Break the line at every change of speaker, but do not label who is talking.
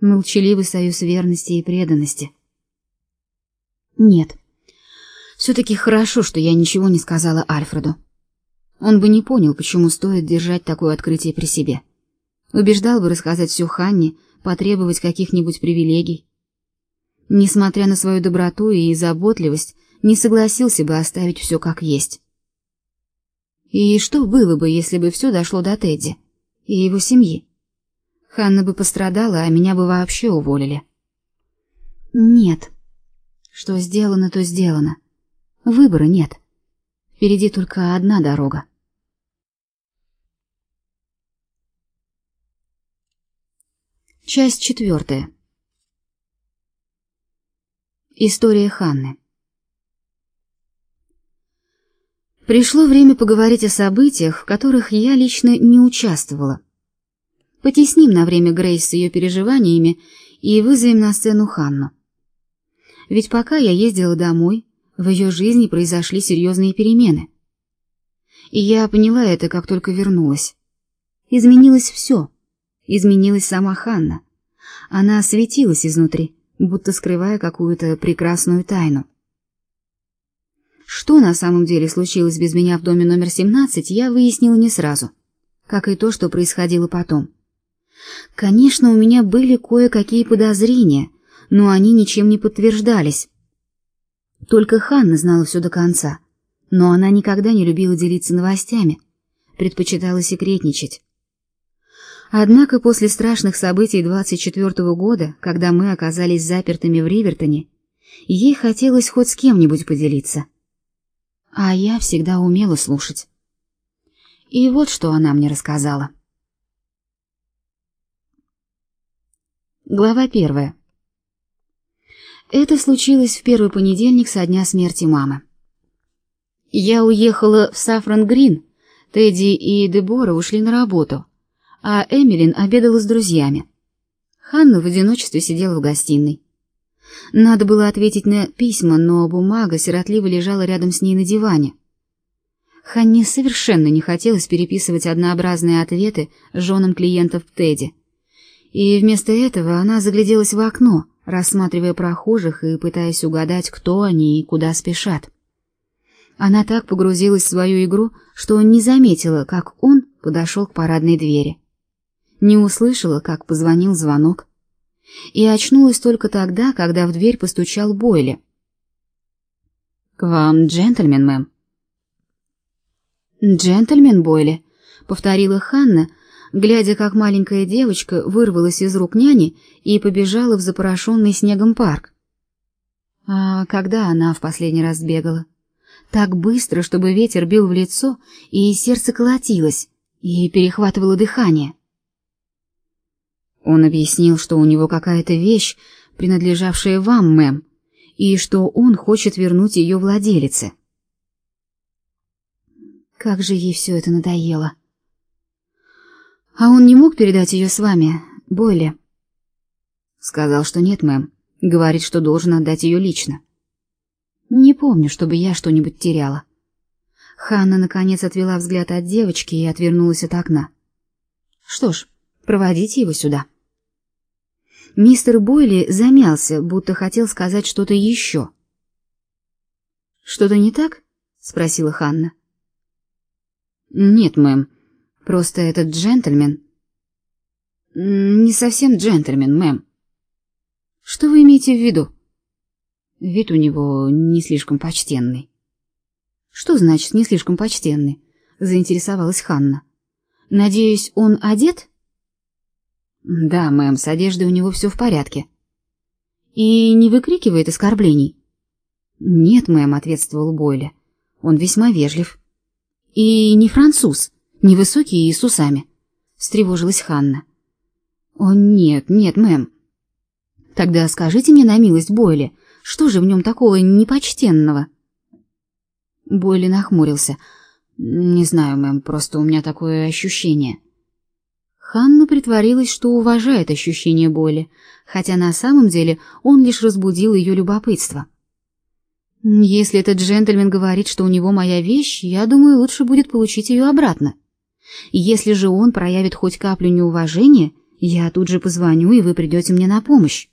Молчаливый союз верности и преданности. Нет. все таки хорошо, что я ничего не сказала Альфреду. Он бы не понял, почему стоит держать такое открытие при себе. Убеждал бы рассказать все Ханне, потребовать каких-нибудь привилегий. Несмотря на свою доброту и заботливость, не согласился бы оставить все как есть. И что было бы, если бы все дошло до Тедди и его семьи? Ханна бы пострадала, а меня бы вообще уволили. Нет. Что сделано, то сделано. Выбора нет. Впереди только одна дорога. Часть четвертая. История Ханны. Пришло время поговорить о событиях, в которых я лично не участвовала. Потесним на время Грейс с ее переживаниями и вызовем на сцену Ханну. Ведь пока я ездила домой, в ее жизни произошли серьезные перемены. И я поняла это, как только вернулась. Изменилось все. Изменилась сама Ханна. Она светилась изнутри, будто скрывая какую-то прекрасную тайну. Что на самом деле случилось без меня в доме номер 17, я выяснила не сразу, как и то, что происходило потом. Конечно, у меня были кое-какие подозрения, но они ничем не подтверждались. Только Ханна знала все до конца, но она никогда не любила делиться новостями, предпочитала секретничать. Однако после страшных событий 24-го года, когда мы оказались запертыми в Ривертоне, ей хотелось хоть с кем-нибудь поделиться — а я всегда умела слушать. И вот что она мне рассказала. Глава первая. Это случилось в первый понедельник со дня смерти мамы. Я уехала в Сафран-Грин. Тедди и Дебора ушли на работу, а Эмилин обедала с друзьями. Ханна в одиночестве сидела в гостиной. Надо было ответить на письма, но бумага сиротливо лежала рядом с ней на диване. Ханне совершенно не хотелось переписывать однообразные ответы женам клиентов Тедди. И вместо этого она загляделась в окно, рассматривая прохожих и пытаясь угадать, кто они и куда спешат. Она так погрузилась в свою игру, что не заметила, как он подошел к парадной двери. Не услышала, как позвонил звонок и очнулась только тогда, когда в дверь постучал Бойли. «К вам джентльмен, мэм». «Джентльмен Бойли», — повторила Ханна, глядя, как маленькая девочка вырвалась из рук няни и побежала в запорошенный снегом парк. А когда она в последний раз бегала? Так быстро, чтобы ветер бил в лицо, и сердце колотилось, и перехватывало дыхание. Он объяснил, что у него какая-то вещь, принадлежавшая вам, мэм, и что он хочет вернуть ее владелице. Как же ей все это надоело. А он не мог передать ее с вами, Бойли? Сказал, что нет, мэм. Говорит, что должен отдать ее лично. Не помню, чтобы я что-нибудь теряла. Ханна наконец отвела взгляд от девочки и отвернулась от окна. Что ж, проводите его сюда. Мистер Бойли замялся, будто хотел сказать что-то еще. «Что-то не так?» — спросила Ханна. «Нет, мэм, просто этот джентльмен...» «Не совсем джентльмен, мэм». «Что вы имеете в виду?» Вид у него не слишком почтенный. «Что значит «не слишком почтенный»?» — заинтересовалась Ханна. «Надеюсь, он одет?» Да, мэм, с одеждой у него все в порядке. И не выкрикивает оскорблений. Нет, мэм, ответствовал Бойля. Он весьма вежлив. И не француз, не высокий и с усами. Встревожилась Ханна. О, нет, нет, мэм. Тогда скажите мне на милость, Бойли, что же в нем такого непочтенного? Бойли нахмурился. Не знаю, мэм, просто у меня такое ощущение. Ханна притворилась, что уважает ощущение боли, хотя на самом деле он лишь разбудил ее любопытство. Если этот джентльмен говорит, что у него моя вещь, я думаю, лучше будет получить ее обратно. Если же он проявит хоть каплю неуважения, Я тут же позвоню, и вы придете мне на помощь.